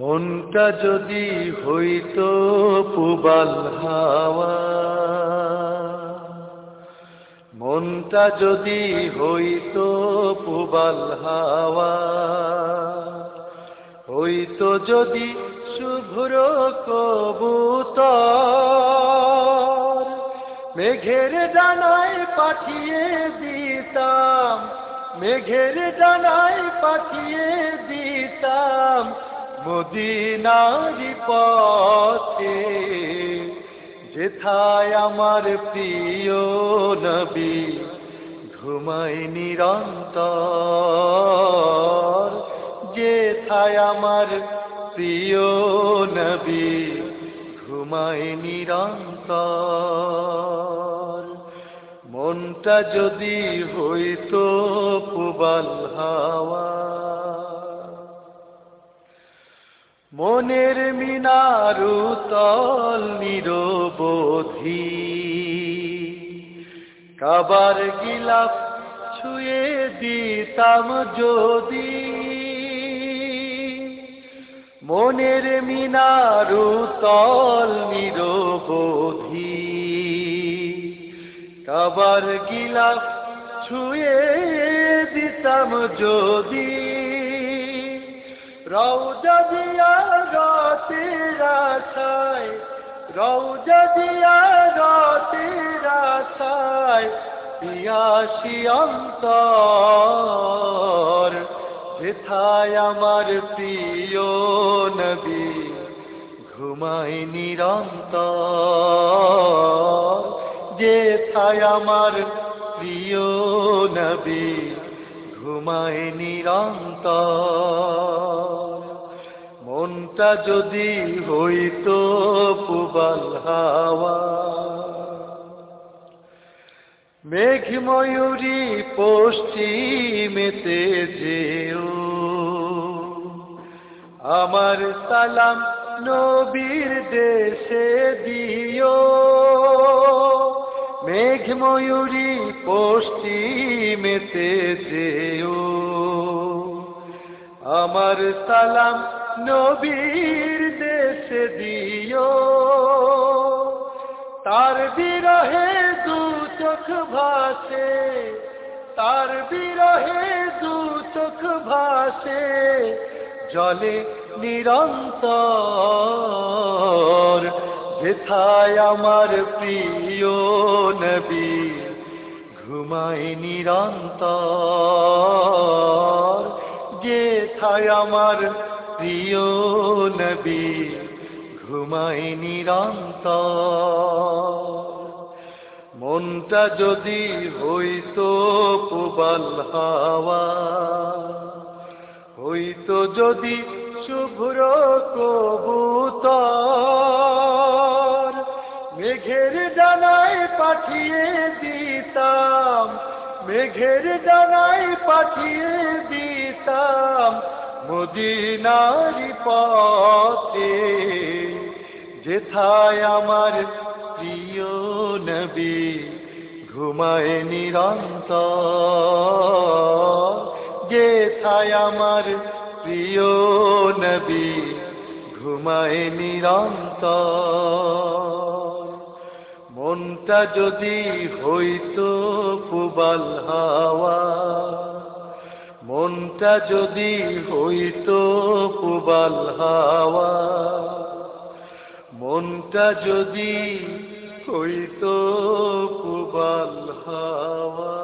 মনটা যদি হইতো পুবাল হাওয়া, মনটা যদি হইতো পুবাল হাওয়া, হইতো যদি শুভ্র কবুতর, মেঘের ডানায় পাঠিয়ে দিতাম, মেঘের ডানায় পাঠিয়ে দিতাম। মদিনারি পথে, যেথায় আমার প্রিয় নবী, ঘুমাই নিরন্তর। যেথায় আমার প্রিয় নবী, ঘুমাই নিরন্তর। মনটা যদি হইতো পুবাল হাওয়া মনের মিনারু তল নিরবধি। কাবার গিলাপ ছুঁয়ে দিতাম যদি। মনের মিনারু তল নিরবধি। কাবার গিলাপ ছুঁয়ে দিতাম যদি। অন্তর। যেথায় আমার প্রিয় নবী ঘুমাই নিরন্তর। যেথায় আমার প্রিয় নবী ঘুমায় নিরন্তর। মনটা যদি হইতো পুবাল হাওয়া। মেঘ ময়ূরী পশ্চিমেতে যেও। আমার সালাম নবীর দেশে দিও। মেঘ ময়ূরী পশ্চিমেতে যেও। আমার সালাম নবীর দেশে দিও। তার বিরহে দু চোখ ভাসে, তার বিরহে দু চোখ ভাসে, জলে নিরন্তর যেথায় আমার প্রিয় নবী ঘুমাই নিরন্তর যেথায় আমার প্রিয় নবী, ঘুমাই নিরন্ত মনটা যদি হইতো পুবাল হাওয়া, হইতো যদি শুভ্র কবুতর, মেঘের ডানায় পাঠিয়ে দিতাম, মেঘের ডানায় পাঠিয়ে দিতাম। মদিনারি পথে, যেথায় আমার প্রিয় নবী ঘুমায় নিরন্তর, যেথায় আমার প্রিয় নবী ঘুমায় নিরন্তর। মনটা যদি হইতো পুবাল হাওয়া মনটা যদি হইতো পুবাল হাওয়া মনটা যদি হইতো পুবাল হাওয়া।